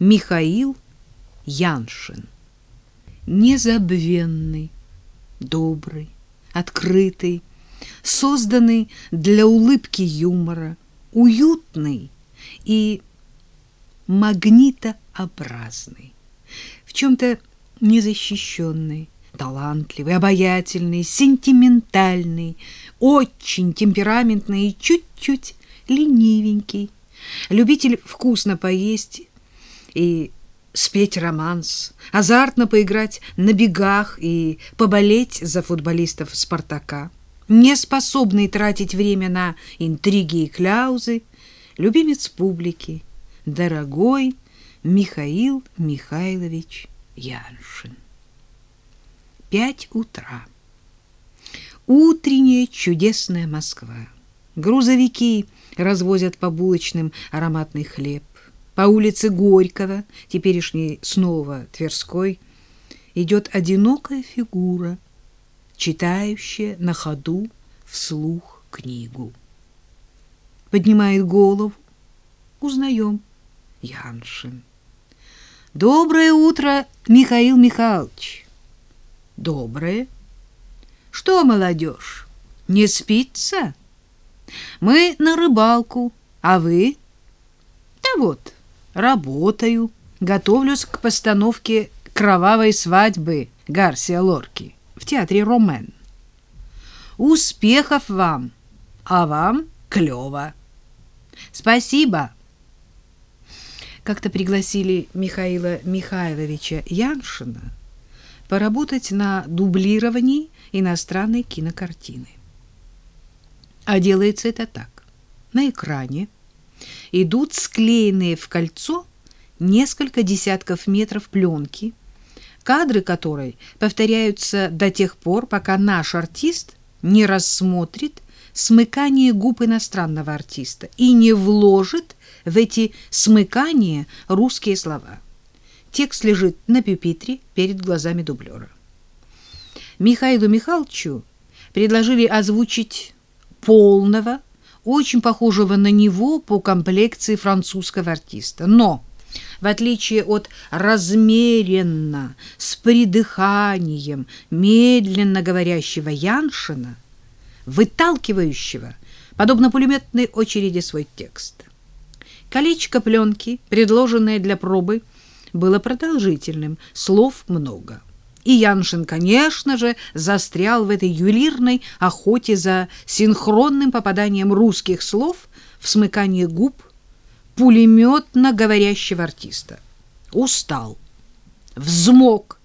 Михаил Яншин. Незабвенный, добрый, открытый, созданный для улыбки юмора, уютный и магнитообразный, в чем-то незащищенный, талантливый, обаятельный, сентиментальный, очень темпераментный и чуть-чуть ленивенький, любитель вкусно поесть и спеть романс, азартно поиграть на бегах и поболеть за футболистов «Спартака», не способный тратить время на интриги и кляузы, любимец публики, дорогой Михаил Михайлович Яншин. Пять утра. Утренняя чудесная Москва. Грузовики развозят по булочным ароматный хлеб. По улице Горького, теперешней снова Тверской, идет одинокая фигура, читающая на ходу вслух книгу. Поднимает голову, узнаем Яншин. Доброе утро, Михаил Михайлович. Доброе. Что, молодежь, не спится? Мы на рыбалку, а вы? Да вот, работаю, готовлюсь к постановке кровавой свадьбы Гарсия Лорки в театре Ромен. Успехов вам, а вам клёво. Спасибо. Как-то пригласили Михаила Михайловича Яншина поработать на дублировании иностранной кинокартины. А делается это так. На экране идут склеенные в кольцо несколько десятков метров пленки, кадры которой повторяются до тех пор, пока наш артист не рассмотрит смыкание губ иностранного артиста и не вложит в эти смыкания русские слова. Текст лежит на пюпитре перед глазами дублера. Михаилу Михайловичу предложили озвучить полного, очень похожего на него по комплекции французского артиста. Но, в отличие от размеренно, с придыханием, медленно говорящего Яншина, выталкивающего, подобно пулеметной очереди, свой текст. Колечко пленки, предложенное для пробы, было продолжительным, слов много. И Яншин, конечно же, застрял в этой ювелирной охоте за синхронным попаданием русских слов в смыкание губ пулеметно говорящего артиста. Устал, взмок.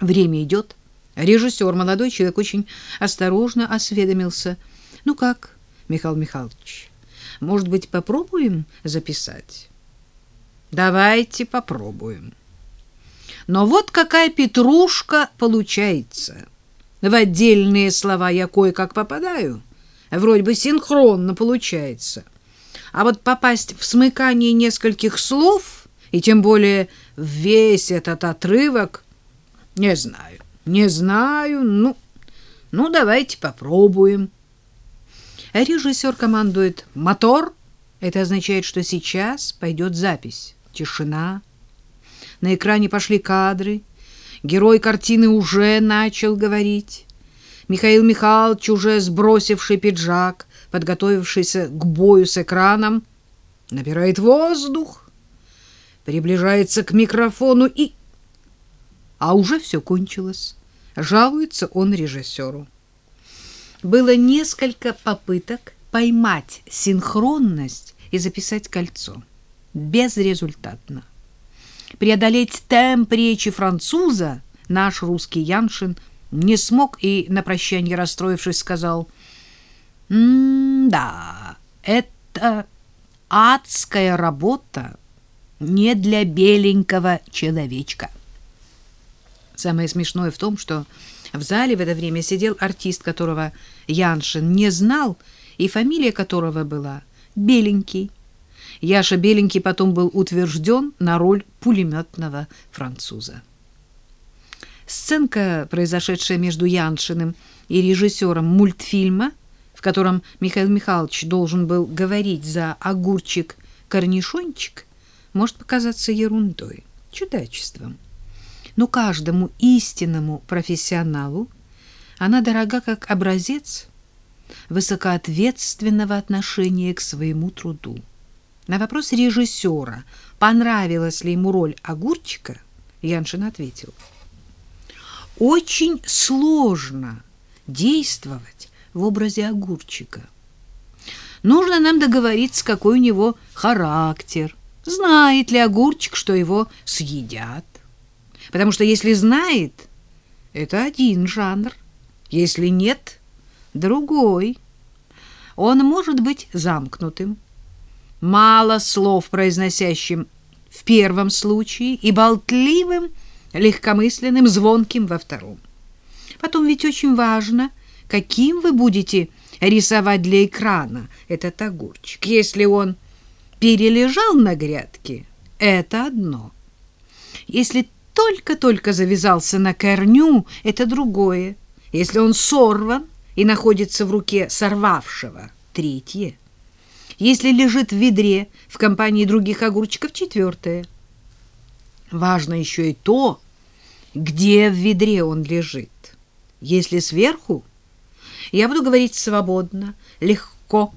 Время идет. Режиссер, молодой человек, очень осторожно осведомился. «Ну как, Михаил Михайлович, может быть, попробуем записать?» «Давайте попробуем». Но вот какая петрушка получается. В отдельные слова я кое-как попадаю, вроде бы синхронно получается. А вот попасть в смыкание нескольких слов, и тем более весь этот отрывок, не знаю, не знаю, ну, ну давайте попробуем. Режиссер командует «мотор», это означает, что сейчас пойдет запись. Тишина, на экране пошли кадры. Герой картины уже начал говорить. Михаил Михайлович, уже сбросивший пиджак, подготовившийся к бою с экраном, набирает воздух, приближается к микрофону и... А уже все кончилось. Жалуется он режиссеру. Было несколько попыток поймать синхронность и записать кольцо. Безрезультатно преодолеть темп речи француза наш русский Яншин не смог и на прощание расстроившись сказал «М-да, это адская работа не для беленького человечка». Самое смешное в том, что в зале в это время сидел артист, которого Яншин не знал, и фамилия которого была Беленький. Яша Беленький потом был утвержден на роль пулеметного француза. Сценка, произошедшая между Яншиным и режиссером мультфильма, в котором Михаил Михайлович должен был говорить за огурчик-корнишончик, может показаться ерундой, чудачеством. Но каждому истинному профессионалу она дорога как образец высокоответственного отношения к своему труду. На вопрос режиссера, понравилась ли ему роль огурчика, Яншин ответил. Очень сложно действовать в образе огурчика. Нужно нам договориться, какой у него характер. Знает ли огурчик, что его съедят? Потому что если знает, это один жанр. Если нет, другой. Он может быть замкнутым, мало слов произносящим в первом случае и болтливым, легкомысленным, звонким во втором. Потом ведь очень важно, каким вы будете рисовать для экрана этот огурчик. Если он перележал на грядке, это одно. Если только-только завязался на корню, это другое. Если он сорван и находится в руке сорвавшего, третье. Если лежит в ведре в компании других огурчиков, четвертое. Важно еще и то, где в ведре он лежит. Если сверху, я буду говорить свободно, легко,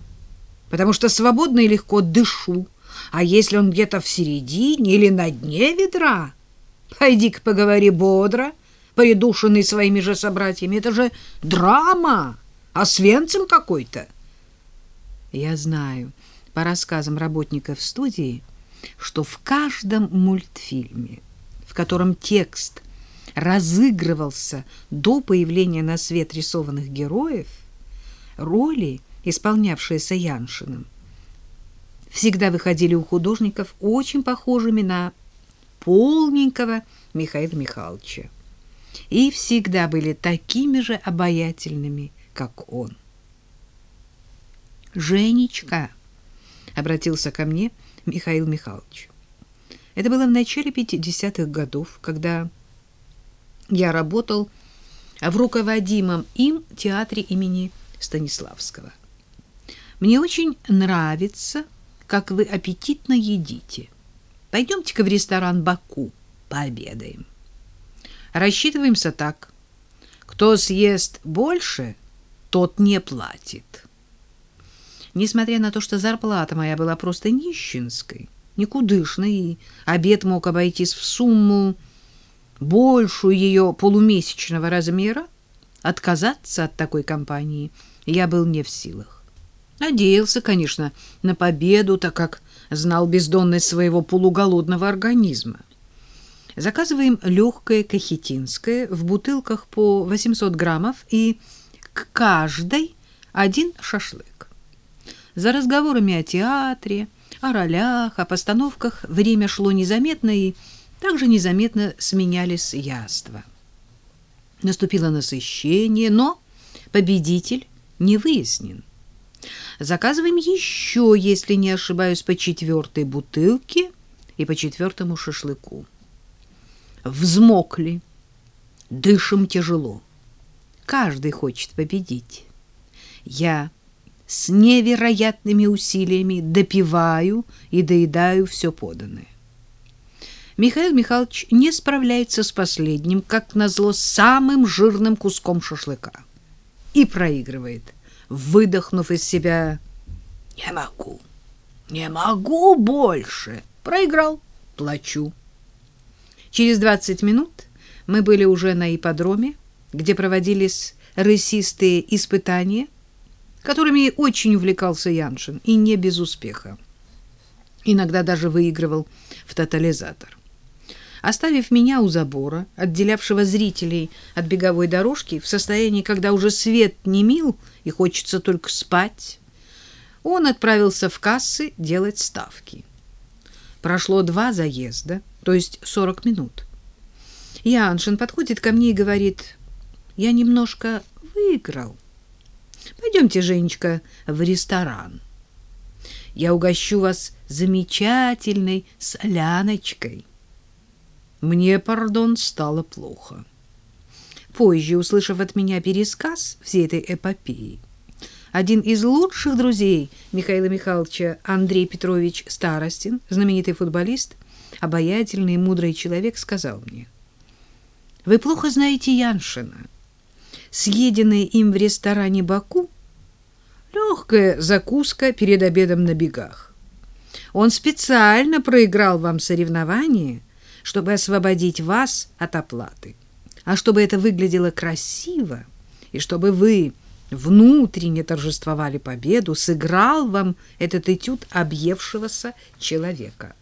потому что свободно и легко дышу. А если он где-то в середине или на дне ведра, пойди-ка поговори бодро — придушенный своими же собратьями. Это же драма, а свенцем какой-то. Я знаю по рассказам работников студии, что в каждом мультфильме, в котором текст разыгрывался до появления на свет рисованных героев, роли, исполнявшиеся Яншиным, всегда выходили у художников очень похожими на полненького Михаила Михайловича и всегда были такими же обаятельными, как он. «Женечка!» — обратился ко мне Михаил Михайлович. Это было в начале 50-х годов, когда я работал в руководимом им театре имени Станиславского. Мне очень нравится, как вы аппетитно едите. Пойдемте-ка в ресторан «Баку» пообедаем. Рассчитываемся так. Кто съест больше, тот не платит. Несмотря на то, что зарплата моя была просто нищенской, никудышной, и обед мог обойтись в сумму большую ее полумесячного размера, отказаться от такой компании я был не в силах. Надеялся, конечно, на победу, так как знал бездонность своего полуголодного организма. Заказываем легкое кахетинское в бутылках по 800 граммов и к каждой один шашлык. За разговорами о театре, о ролях, о постановках время шло незаметно и также незаметно сменялись яства. Наступило насыщение, но победитель не выяснен. Заказываем еще, если не ошибаюсь, по четвертой бутылке и по четвертому шашлыку взмокли, дышим тяжело. Каждый хочет победить. Я с невероятными усилиями допиваю и доедаю все поданное. Михаил Михайлович не справляется с последним, как назло, самым жирным куском шашлыка. И проигрывает, выдохнув из себя «Не могу, не могу больше». Проиграл, плачу. Через 20 минут мы были уже на ипподроме, где проводились рысистые испытания, которыми очень увлекался Яншин, и не без успеха. Иногда даже выигрывал в тотализатор. Оставив меня у забора, отделявшего зрителей от беговой дорожки, в состоянии, когда уже свет не мил и хочется только спать, он отправился в кассы делать ставки. Прошло два заезда — то есть 40 минут. Яншин подходит ко мне и говорит, я немножко выиграл. Пойдемте, Женечка, в ресторан. Я угощу вас замечательной соляночкой. Мне, пардон, стало плохо. Позже, услышав от меня пересказ всей этой эпопеи, один из лучших друзей Михаила Михайловича, Андрей Петрович Старостин, знаменитый футболист, обаятельный и мудрый человек, сказал мне, «Вы плохо знаете Яншина. Съеденное им в ресторане «Баку» — легкая закуска перед обедом на бегах. Он специально проиграл вам соревнование, чтобы освободить вас от оплаты. А чтобы это выглядело красиво, и чтобы вы внутренне торжествовали победу, сыграл вам этот этюд объевшегося человека.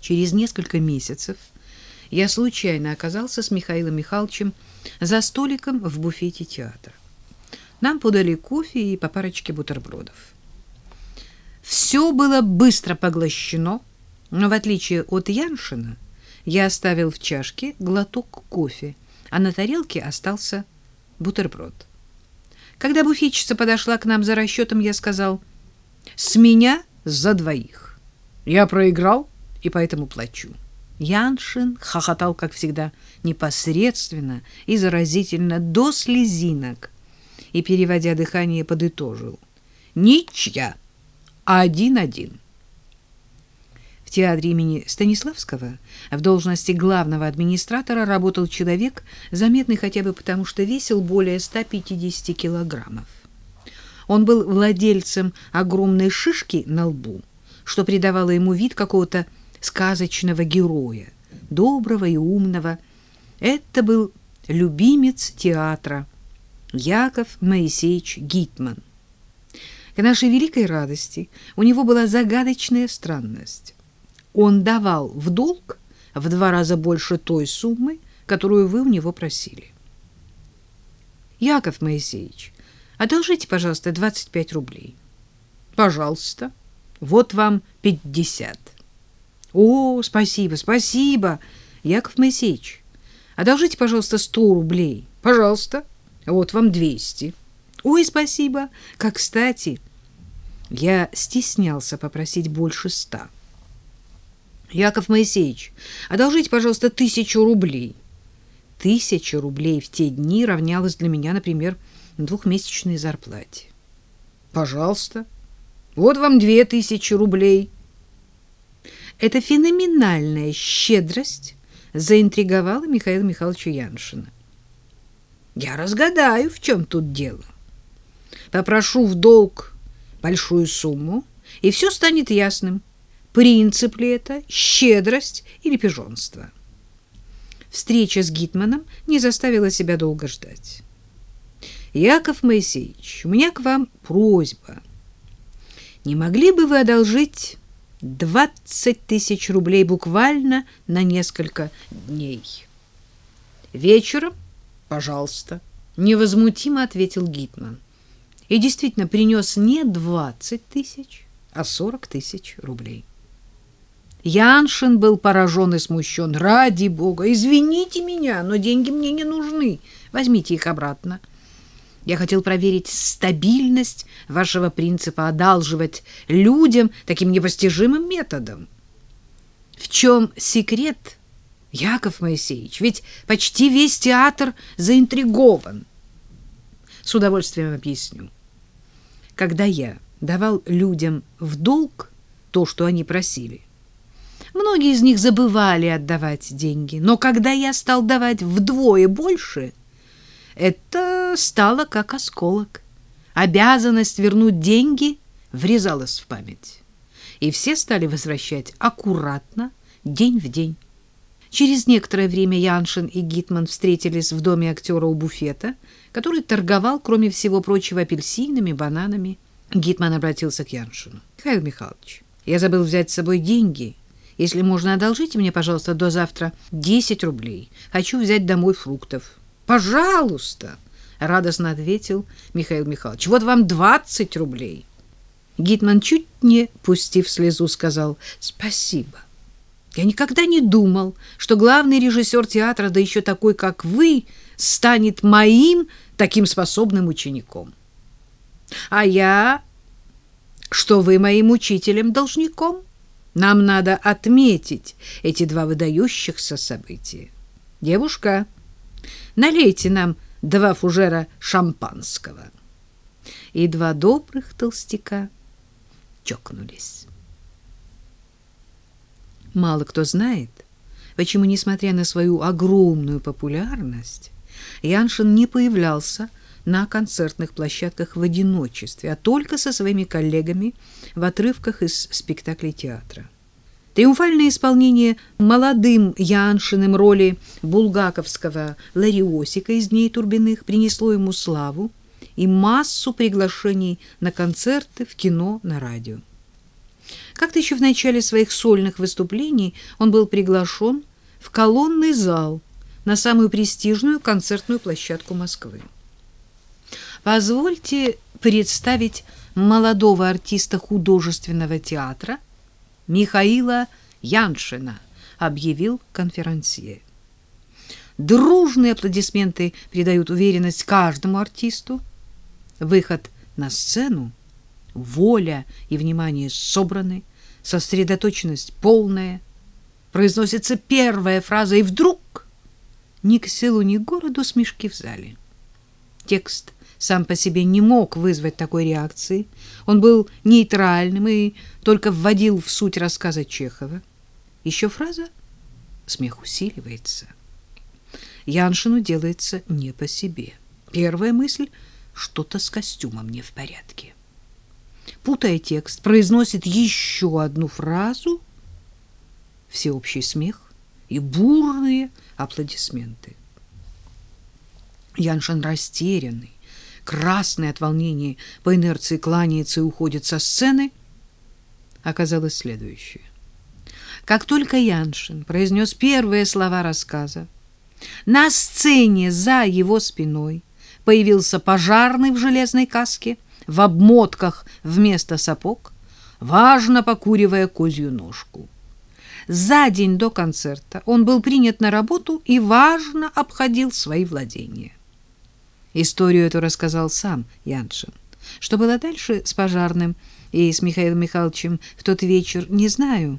Через несколько месяцев я случайно оказался с Михаилом Михайловичем за столиком в буфете театра. Нам подали кофе и по парочке бутербродов. Все было быстро поглощено, но в отличие от Яншина, я оставил в чашке глоток кофе, а на тарелке остался бутерброд. Когда буфетчица подошла к нам за расчетом, я сказал, «С меня за двоих. Я проиграл и поэтому плачу». Яншин хохотал, как всегда, непосредственно и заразительно до слезинок и, переводя дыхание, подытожил. «Ничья, один-один». В театре имени Станиславского в должности главного администратора работал человек, заметный хотя бы потому, что весил более 150 килограммов. Он был владельцем огромной шишки на лбу, что придавало ему вид какого-то сказочного героя, доброго и умного. Это был любимец театра Яков Моисеевич Гитман. К нашей великой радости у него была загадочная странность он давал в долг в два раза больше той суммы, которую вы у него просили. Яков Моисеевич, одолжите, пожалуйста, 25 рублей. Пожалуйста. Вот вам 50. О, спасибо, спасибо. Яков Моисеевич, одолжите, пожалуйста, 100 рублей. Пожалуйста. Вот вам 200. Ой, спасибо. Как кстати, я стеснялся попросить больше ста. Яков Моисеевич, одолжите, пожалуйста, тысячу рублей. Тысяча рублей в те дни равнялась для меня, например, двухмесячной зарплате. Пожалуйста. Вот вам две тысячи рублей. Эта феноменальная щедрость заинтриговала Михаила Михайловича Яншина. Я разгадаю, в чем тут дело. Попрошу в долг большую сумму, и все станет ясным принцип ли это, щедрость или пижонство. Встреча с Гитманом не заставила себя долго ждать. Яков Моисеевич, у меня к вам просьба. Не могли бы вы одолжить двадцать тысяч рублей буквально на несколько дней? Вечером, пожалуйста, невозмутимо ответил Гитман. И действительно принес не двадцать тысяч, а сорок тысяч рублей. Яншин был поражен и смущен. «Ради бога! Извините меня, но деньги мне не нужны. Возьмите их обратно. Я хотел проверить стабильность вашего принципа одалживать людям таким непостижимым методом. В чем секрет, Яков Моисеевич? Ведь почти весь театр заинтригован. С удовольствием объясню. Когда я давал людям в долг то, что они просили, Многие из них забывали отдавать деньги, но когда я стал давать вдвое больше, это стало как осколок. Обязанность вернуть деньги врезалась в память. И все стали возвращать аккуратно, день в день. Через некоторое время Яншин и Гитман встретились в доме актера у буфета, который торговал, кроме всего прочего, апельсинами, бананами. Гитман обратился к Яншину. «Михаил Михайлович, я забыл взять с собой деньги» Если можно, одолжите мне, пожалуйста, до завтра 10 рублей. Хочу взять домой фруктов. Пожалуйста, радостно ответил Михаил Михайлович. Вот вам 20 рублей. Гитман чуть не пустив слезу сказал: "Спасибо. Я никогда не думал, что главный режиссер театра, да еще такой, как вы, станет моим таким способным учеником. А я, что вы моим учителем-должником?" Нам надо отметить эти два выдающихся события. Девушка, налейте нам два фужера шампанского. и два добрых толстяка чокнулись. Мало кто знает, почему, несмотря на свою огромную популярность, Яншин не появлялся на концертных площадках в одиночестве, а только со своими коллегами в отрывках из спектаклей театра. Триумфальное исполнение молодым Яншиным роли булгаковского Лариосика из «Дней Турбиных» принесло ему славу и массу приглашений на концерты, в кино, на радио. Как-то еще в начале своих сольных выступлений он был приглашен в колонный зал на самую престижную концертную площадку Москвы. Позвольте представить молодого артиста художественного театра Михаила Яншина, объявил конферансье. Дружные аплодисменты придают уверенность каждому артисту. Выход на сцену, воля и внимание собраны, сосредоточенность полная. Произносится первая фраза, и вдруг ни к селу, ни к городу смешки в зале. Текст сам по себе не мог вызвать такой реакции. Он был нейтральным и только вводил в суть рассказа Чехова. Еще фраза «Смех усиливается». Яншину делается не по себе. Первая мысль — что-то с костюмом не в порядке. Путая текст, произносит еще одну фразу — всеобщий смех и бурные аплодисменты. Яншин растерянный, красный от волнения, по инерции кланяется и уходит со сцены, оказалось следующее. Как только Яншин произнес первые слова рассказа, на сцене за его спиной появился пожарный в железной каске, в обмотках вместо сапог, важно покуривая козью ножку. За день до концерта он был принят на работу и важно обходил свои владения. Историю эту рассказал сам Яншин. Что было дальше с пожарным и с Михаилом Михайловичем в тот вечер, не знаю.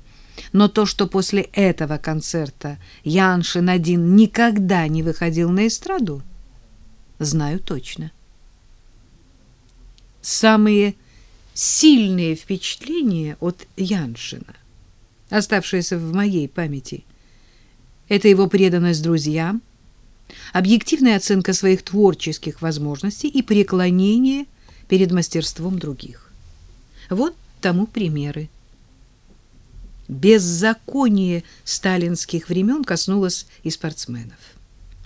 Но то, что после этого концерта Яншин один никогда не выходил на эстраду, знаю точно. Самые сильные впечатления от Яншина, оставшиеся в моей памяти, это его преданность друзьям, объективная оценка своих творческих возможностей и преклонение перед мастерством других. Вот тому примеры. Беззаконие сталинских времен коснулось и спортсменов.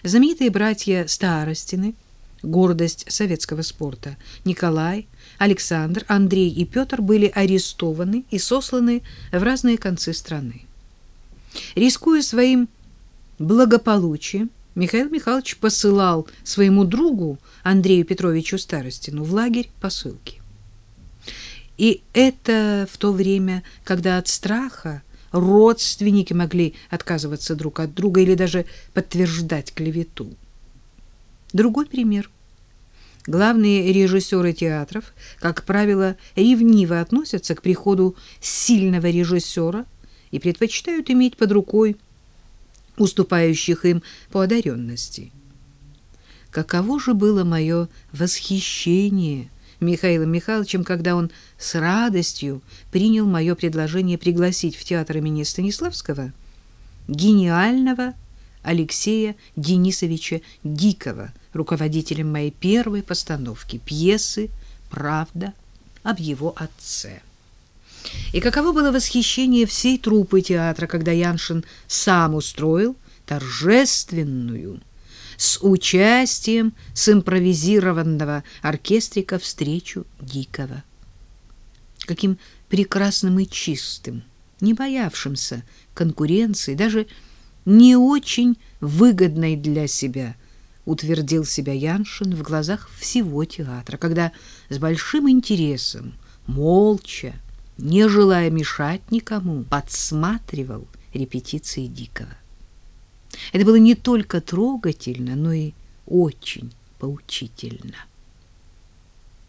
Знаменитые братья Старостины, гордость советского спорта, Николай, Александр, Андрей и Петр были арестованы и сосланы в разные концы страны. Рискуя своим благополучием, Михаил Михайлович посылал своему другу Андрею Петровичу Старостину в лагерь посылки. И это в то время, когда от страха родственники могли отказываться друг от друга или даже подтверждать клевету. Другой пример. Главные режиссеры театров, как правило, ревниво относятся к приходу сильного режиссера и предпочитают иметь под рукой уступающих им по одаренности. Каково же было мое восхищение Михаилом Михайловичем, когда он с радостью принял мое предложение пригласить в театр имени Станиславского гениального Алексея Денисовича Дикого, руководителем моей первой постановки пьесы «Правда» об его отце. И каково было восхищение всей труппы театра, когда Яншин сам устроил торжественную с участием симпровизированного оркестрика встречу Дикого. Каким прекрасным и чистым, не боявшимся конкуренции, даже не очень выгодной для себя, утвердил себя Яншин в глазах всего театра, когда с большим интересом, молча, не желая мешать никому, подсматривал репетиции Дикого. Это было не только трогательно, но и очень поучительно.